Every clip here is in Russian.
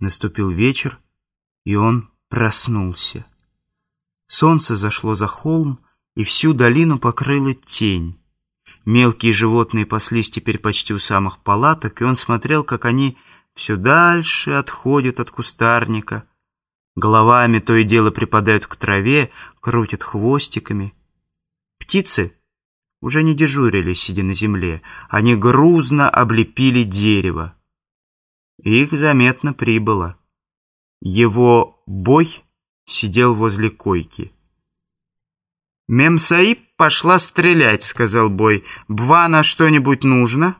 Наступил вечер, и он проснулся. Солнце зашло за холм, и всю долину покрыла тень. Мелкие животные паслись теперь почти у самых палаток, и он смотрел, как они все дальше отходят от кустарника. Головами то и дело припадают к траве, крутят хвостиками. Птицы уже не дежурили, сидя на земле. Они грузно облепили дерево. Их заметно прибыло. Его бой сидел возле койки. «Мемсаиб пошла стрелять», — сказал Бой. «Бвана что-нибудь нужно?»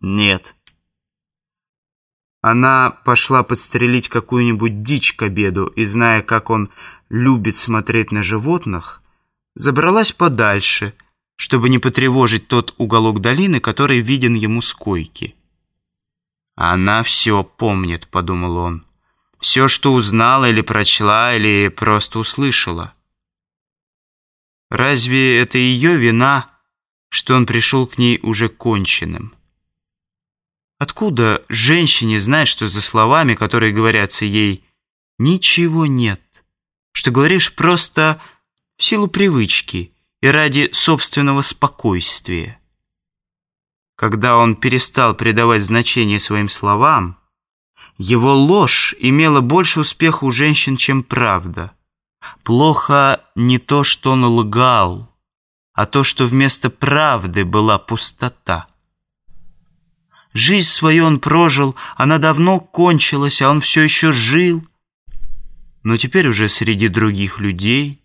«Нет». Она пошла подстрелить какую-нибудь дичь к обеду, и, зная, как он любит смотреть на животных, забралась подальше, чтобы не потревожить тот уголок долины, который виден ему с койки. «Она все помнит», — подумал он. «Все, что узнала или прочла, или просто услышала». Разве это ее вина, что он пришел к ней уже конченным? Откуда женщине знать, что за словами, которые говорятся ей, ничего нет, что говоришь просто в силу привычки и ради собственного спокойствия? Когда он перестал придавать значение своим словам, его ложь имела больше успеха у женщин, чем правда. Плохо не то, что он лгал, а то, что вместо правды была пустота. Жизнь свою он прожил, она давно кончилась, а он все еще жил. Но теперь уже среди других людей,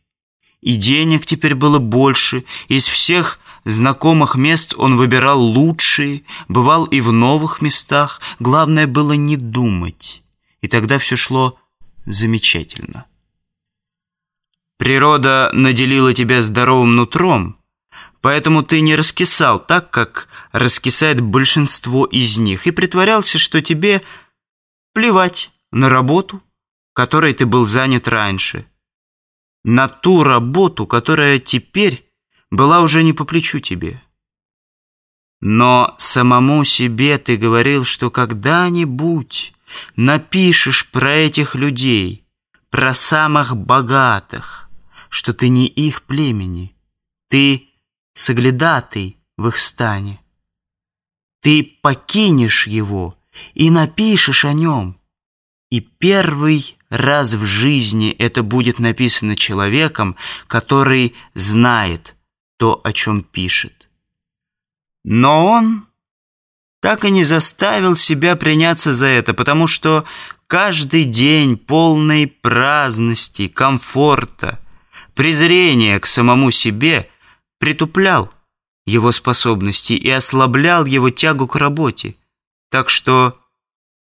и денег теперь было больше, из всех знакомых мест он выбирал лучшие, бывал и в новых местах. Главное было не думать, и тогда все шло замечательно. Природа наделила тебя здоровым нутром, поэтому ты не раскисал так, как раскисает большинство из них, и притворялся, что тебе плевать на работу, которой ты был занят раньше, на ту работу, которая теперь была уже не по плечу тебе. Но самому себе ты говорил, что когда-нибудь напишешь про этих людей, про самых богатых, что ты не их племени, ты соглядатый в их стане. Ты покинешь его и напишешь о нем. И первый раз в жизни это будет написано человеком, который знает, то, о чем пишет. Но он так и не заставил себя приняться за это, потому что каждый день полной праздности, комфорта, презрения к самому себе притуплял его способности и ослаблял его тягу к работе. Так что,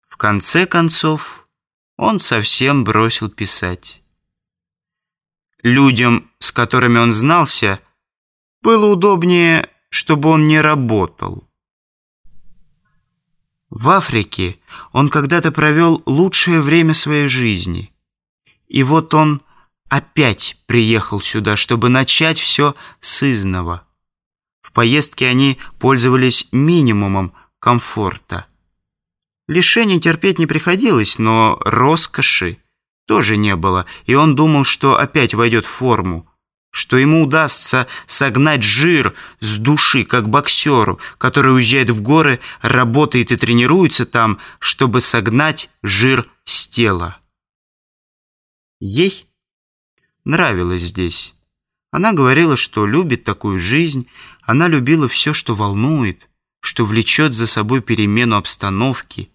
в конце концов, он совсем бросил писать. Людям, с которыми он знался, было удобнее, чтобы он не работал. В Африке он когда-то провел лучшее время своей жизни. И вот он опять приехал сюда, чтобы начать все с изного. В поездке они пользовались минимумом комфорта. Лишений терпеть не приходилось, но роскоши тоже не было, и он думал, что опять войдет в форму что ему удастся согнать жир с души, как боксеру, который уезжает в горы, работает и тренируется там, чтобы согнать жир с тела. Ей нравилось здесь. Она говорила, что любит такую жизнь, она любила все, что волнует, что влечет за собой перемену обстановки,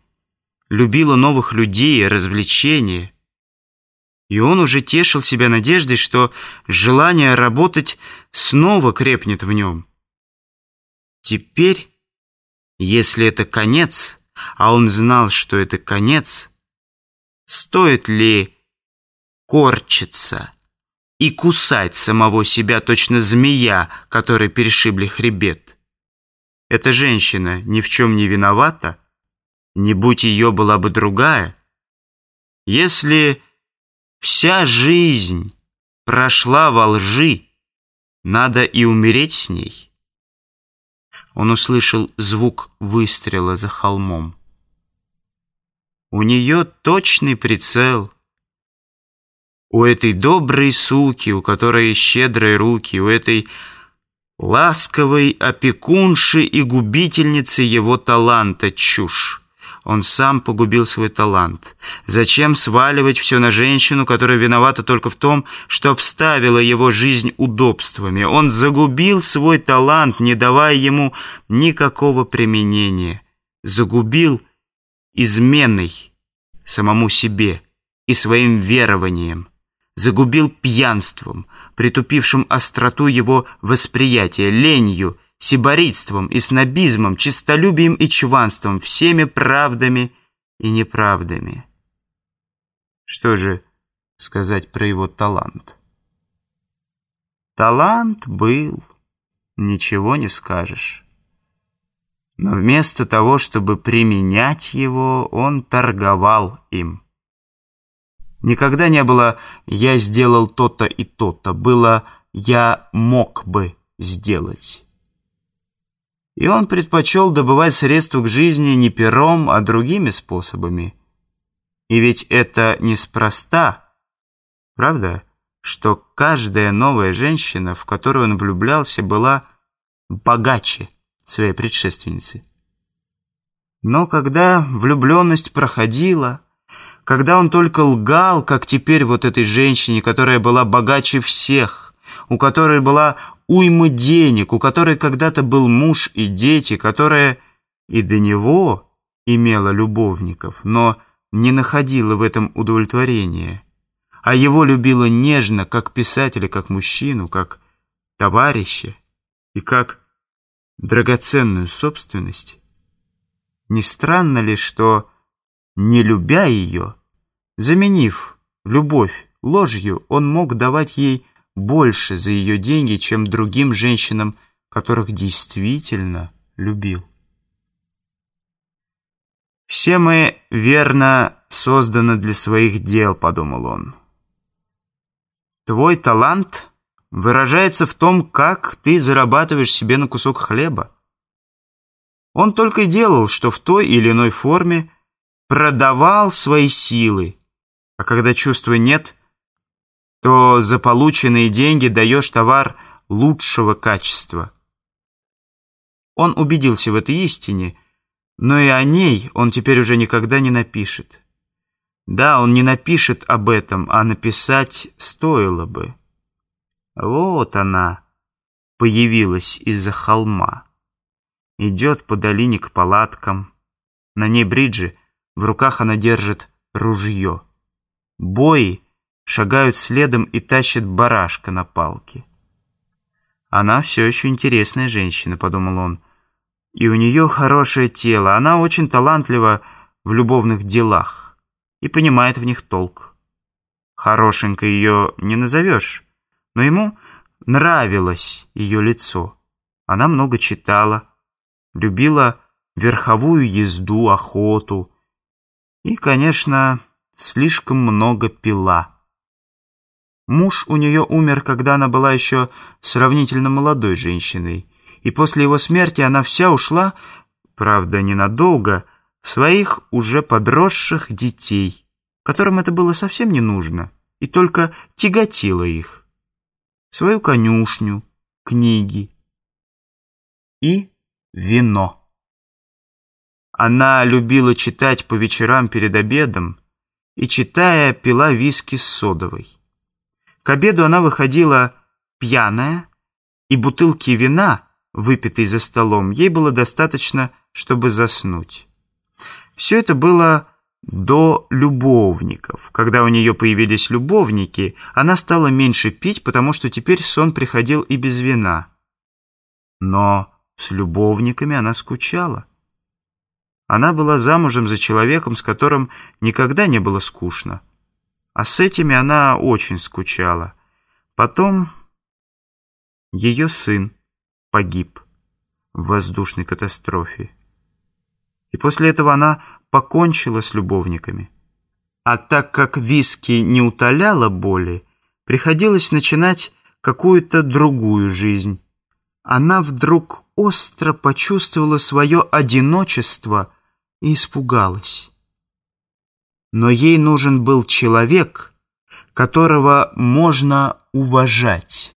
любила новых людей развлечения – и он уже тешил себя надеждой, что желание работать снова крепнет в нем. Теперь, если это конец, а он знал, что это конец, стоит ли корчиться и кусать самого себя точно змея, которой перешибли хребет? Эта женщина ни в чем не виновата, не будь ее была бы другая. Если Вся жизнь прошла во лжи, надо и умереть с ней. Он услышал звук выстрела за холмом. У нее точный прицел. У этой доброй суки, у которой щедрые руки, у этой ласковой опекунши и губительницы его таланта чушь. Он сам погубил свой талант. Зачем сваливать все на женщину, которая виновата только в том, что обставила его жизнь удобствами? Он загубил свой талант, не давая ему никакого применения. Загубил изменой самому себе и своим верованием. Загубил пьянством, притупившим остроту его восприятия, ленью, сиборитством и снобизмом, честолюбием и чванством, всеми правдами и неправдами. Что же сказать про его талант? Талант был, ничего не скажешь. Но вместо того, чтобы применять его, он торговал им. Никогда не было «я сделал то-то и то-то», было «я мог бы сделать». И он предпочел добывать средства к жизни не пером, а другими способами. И ведь это неспроста, правда, что каждая новая женщина, в которую он влюблялся, была богаче своей предшественницы. Но когда влюбленность проходила, когда он только лгал, как теперь вот этой женщине, которая была богаче всех, у которой была уйма денег, у которой когда-то был муж и дети, которая и до него имела любовников, но не находила в этом удовлетворения, а его любила нежно, как писателя, как мужчину, как товарища и как драгоценную собственность. Не странно ли, что, не любя ее, заменив любовь ложью, он мог давать ей больше за ее деньги, чем другим женщинам, которых действительно любил. «Все мы верно созданы для своих дел», — подумал он. «Твой талант выражается в том, как ты зарабатываешь себе на кусок хлеба. Он только делал, что в той или иной форме продавал свои силы, а когда чувства нет — то за полученные деньги даешь товар лучшего качества. Он убедился в этой истине, но и о ней он теперь уже никогда не напишет. Да, он не напишет об этом, а написать стоило бы. Вот она появилась из-за холма. Идет по долине к палаткам. На ней бриджи, в руках она держит ружье. Бои шагают следом и тащат барашка на палке. «Она все еще интересная женщина», — подумал он. «И у нее хорошее тело. Она очень талантлива в любовных делах и понимает в них толк. Хорошенько ее не назовешь, но ему нравилось ее лицо. Она много читала, любила верховую езду, охоту и, конечно, слишком много пила». Муж у нее умер, когда она была еще сравнительно молодой женщиной, и после его смерти она вся ушла, правда, ненадолго, в своих уже подросших детей, которым это было совсем не нужно, и только тяготило их. Свою конюшню, книги и вино. Она любила читать по вечерам перед обедом и, читая, пила виски с содовой. К обеду она выходила пьяная, и бутылки вина, выпитой за столом, ей было достаточно, чтобы заснуть. Все это было до любовников. Когда у нее появились любовники, она стала меньше пить, потому что теперь сон приходил и без вина. Но с любовниками она скучала. Она была замужем за человеком, с которым никогда не было скучно. А с этими она очень скучала. Потом ее сын погиб в воздушной катастрофе. И после этого она покончила с любовниками. А так как виски не утоляла боли, приходилось начинать какую-то другую жизнь. Она вдруг остро почувствовала свое одиночество и испугалась. Но ей нужен был человек, которого можно уважать.